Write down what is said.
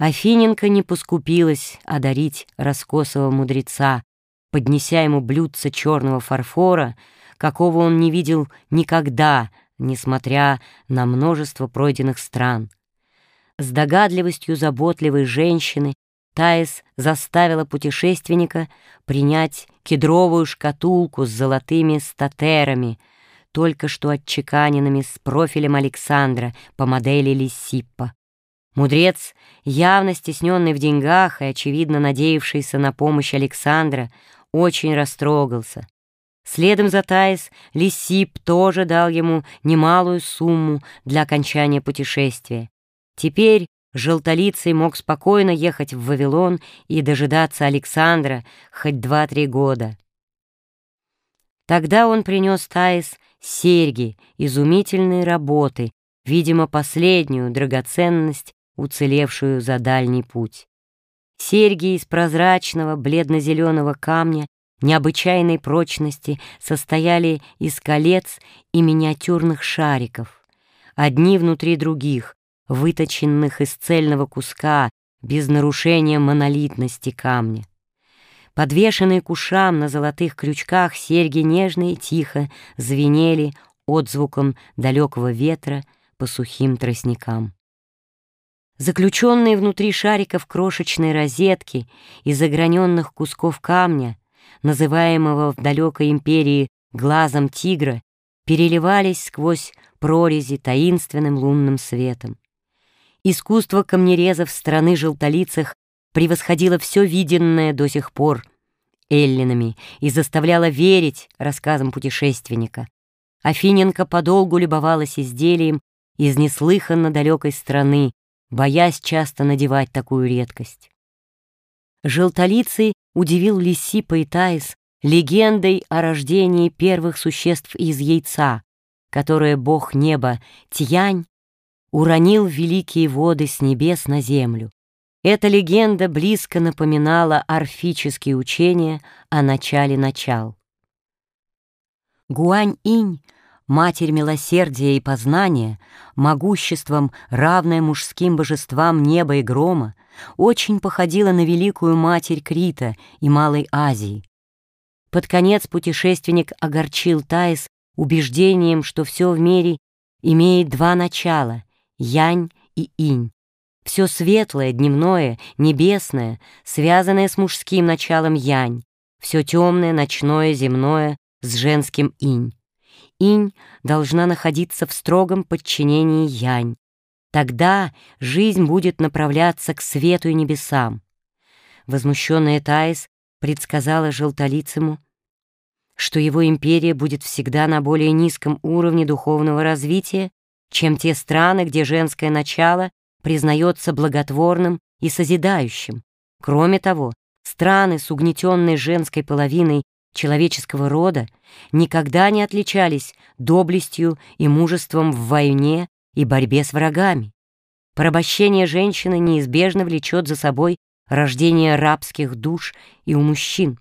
Афиненко не поскупилась одарить раскосого мудреца, поднеся ему блюдце черного фарфора, какого он не видел никогда, несмотря на множество пройденных стран. С догадливостью заботливой женщины Таис заставила путешественника принять кедровую шкатулку с золотыми статерами, только что отчеканенными с профилем Александра по модели Лисиппа. Мудрец, явно стесненный в деньгах и, очевидно, надеявшийся на помощь Александра, очень растрогался. Следом за Таис Лисип тоже дал ему немалую сумму для окончания путешествия. Теперь Желтолицый мог спокойно ехать в Вавилон и дожидаться Александра хоть два-три года. Тогда он принес Таис серьги изумительной работы, видимо, последнюю драгоценность, уцелевшую за дальний путь. Серьги из прозрачного бледно-зеленого камня необычайной прочности состояли из колец и миниатюрных шариков, одни внутри других, выточенных из цельного куска, без нарушения монолитности камня. Подвешенные к ушам на золотых крючках серьги нежно и тихо звенели отзвуком далекого ветра по сухим тростникам. Заключенные внутри шариков крошечной розетки из ограненных кусков камня, называемого в далекой империи глазом тигра, переливались сквозь прорези таинственным лунным светом. Искусство камнерезов страны желтолицах превосходило все виденное до сих пор эллинами и заставляло верить рассказам путешественника. Афиненко подолгу любовалась изделием из неслыханно далекой страны, боясь часто надевать такую редкость. Желтолицый удивил Лисипа и Таис легендой о рождении первых существ из яйца, которое бог неба Тьянь уронил великие воды с небес на землю. Эта легенда близко напоминала орфические учения о начале начал. Гуань-инь, матерь милосердия и познания, могуществом, равная мужским божествам неба и грома, очень походила на великую матерь Крита и Малой Азии. Под конец путешественник огорчил Таис убеждением, что все в мире имеет два начала янь и инь. Все светлое, дневное, небесное, связанное с мужским началом янь, все темное, ночное, земное с женским инь. Инь должна находиться в строгом подчинении янь. Тогда жизнь будет направляться к свету и небесам. Возмущенная Таис предсказала желтолицему, что его империя будет всегда на более низком уровне духовного развития, чем те страны, где женское начало признается благотворным и созидающим. Кроме того, страны с угнетенной женской половиной человеческого рода никогда не отличались доблестью и мужеством в войне и борьбе с врагами. Порабощение женщины неизбежно влечет за собой рождение рабских душ и у мужчин.